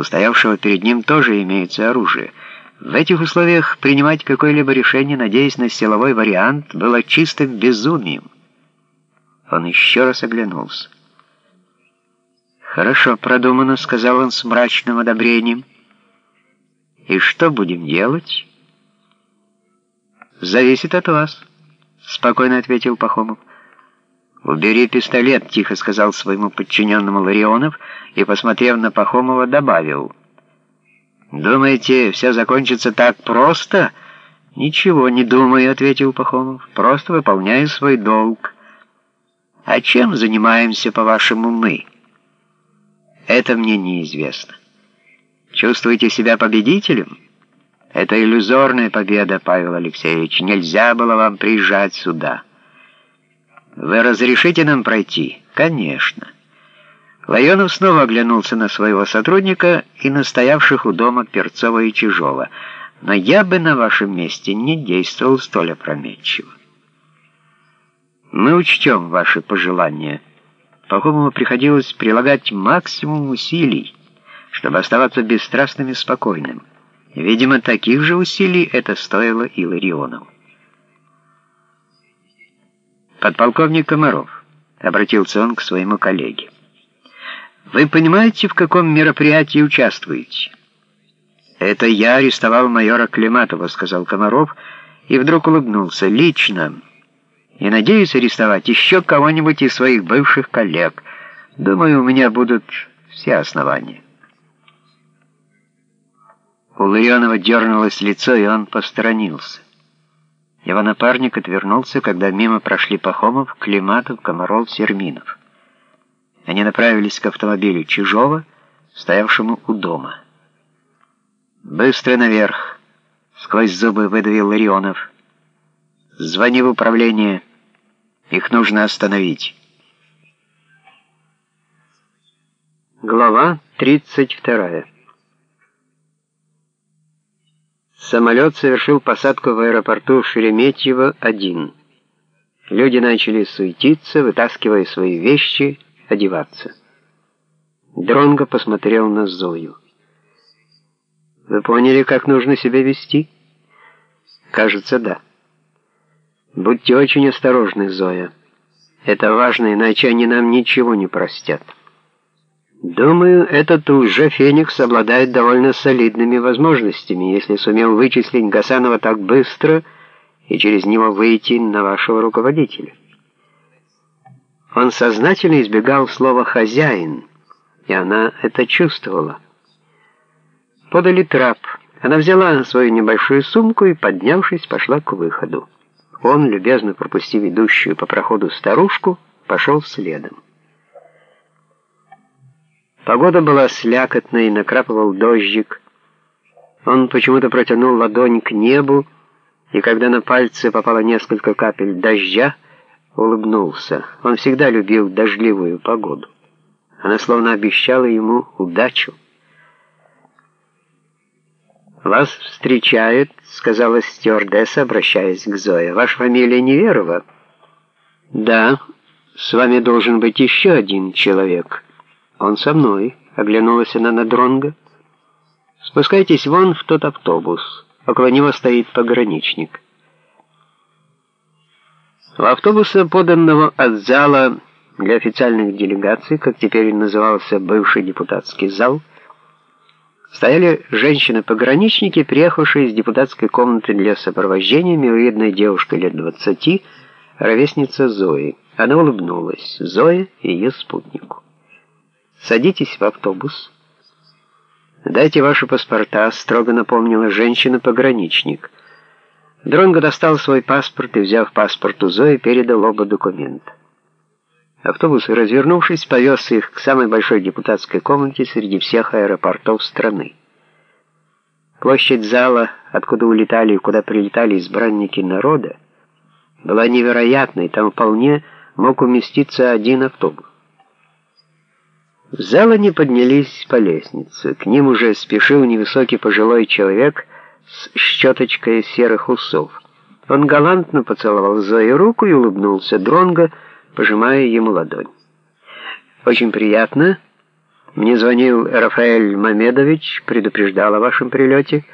У стоявшего перед ним тоже имеется оружие. В этих условиях принимать какое-либо решение, надеясь на силовой вариант, было чистым безумием. Он еще раз оглянулся. «Хорошо продумано», — сказал он с мрачным одобрением. «И что будем делать?» «Зависит от вас», — спокойно ответил Пахомов. «Убери пистолет», — тихо сказал своему подчиненному Ларионов и, посмотрев на Пахомова, добавил. «Думаете, все закончится так просто?» «Ничего не думаю», — ответил Пахомов. «Просто выполняю свой долг». «А чем занимаемся, по-вашему, мы?» «Это мне неизвестно». «Чувствуете себя победителем?» «Это иллюзорная победа, Павел Алексеевич. Нельзя было вам приезжать сюда». «Вы разрешите нам пройти?» «Конечно». Лайонов снова оглянулся на своего сотрудника и на стоявших у дома Перцова и Чижова. «Но я бы на вашем месте не действовал столь опрометчиво». «Мы учтем ваши пожелания». Пахомову приходилось прилагать максимум усилий, чтобы оставаться бесстрастным и спокойным. Видимо, таких же усилий это стоило и Ларионову. «Подполковник Комаров», — обратился он к своему коллеге, — «вы понимаете, в каком мероприятии участвуете?» «Это я арестовал майора Климатова», — сказал Комаров, и вдруг улыбнулся. «Лично. И надеюсь арестовать еще кого-нибудь из своих бывших коллег. Думаю, у меня будут все основания». У Ларионова дернулось лицо, и он посторонился. Его напарник отвернулся, когда мимо прошли Пахомов, Климатов, Комаров, Серминов. Они направились к автомобилю Чижова, стоявшему у дома. «Быстро наверх!» — сквозь зубы выдавил Ларионов. «Звони в управление. Их нужно остановить». Глава 32 Самолет совершил посадку в аэропорту Шереметьево-1. Люди начали суетиться, вытаскивая свои вещи, одеваться. Дронго посмотрел на Зою. «Вы поняли, как нужно себя вести?» «Кажется, да». «Будьте очень осторожны, Зоя. Это важно, иначе они нам ничего не простят». Думаю, этот уже Феникс обладает довольно солидными возможностями, если сумел вычислить Гасанова так быстро и через него выйти на вашего руководителя. Он сознательно избегал слова «хозяин», и она это чувствовала. Подали трап. Она взяла свою небольшую сумку и, поднявшись, пошла к выходу. Он, любезно пропустив ведущую по проходу старушку, пошел следом. Погода была слякотной, накрапывал дождик. Он почему-то протянул ладонь к небу, и когда на пальцы попало несколько капель дождя, улыбнулся. Он всегда любил дождливую погоду. Она словно обещала ему удачу. «Вас встречает», — сказала стюардесса, обращаясь к Зое. «Ваша фамилия Неверова?» «Да, с вами должен быть еще один человек». «Он со мной», — оглянулась она на Дронга. «Спускайтесь вон в тот автобус. Около него стоит пограничник». У автобуса, поданного от зала для официальных делегаций, как теперь назывался бывший депутатский зал, стояли женщины-пограничники, приехавшие из депутатской комнаты для сопровождения, миловидная девушка лет двадцати, ровесница Зои. Она улыбнулась. Зоя и ее спутнику. Садитесь в автобус. Дайте ваши паспорта, строго напомнила женщина-пограничник. Дронго достал свой паспорт и, взяв паспорт у Зои, передал оба документа. Автобус, развернувшись, повез их к самой большой депутатской комнате среди всех аэропортов страны. Площадь зала, откуда улетали и куда прилетали избранники народа, была невероятной, там вполне мог уместиться один автобус. В зал они поднялись по лестнице. К ним уже спешил невысокий пожилой человек с щеточкой серых усов. Он галантно поцеловал Зои руку и улыбнулся Дронго, пожимая ему ладонь. «Очень приятно. Мне звонил Рафаэль Мамедович, предупреждал о вашем прилете,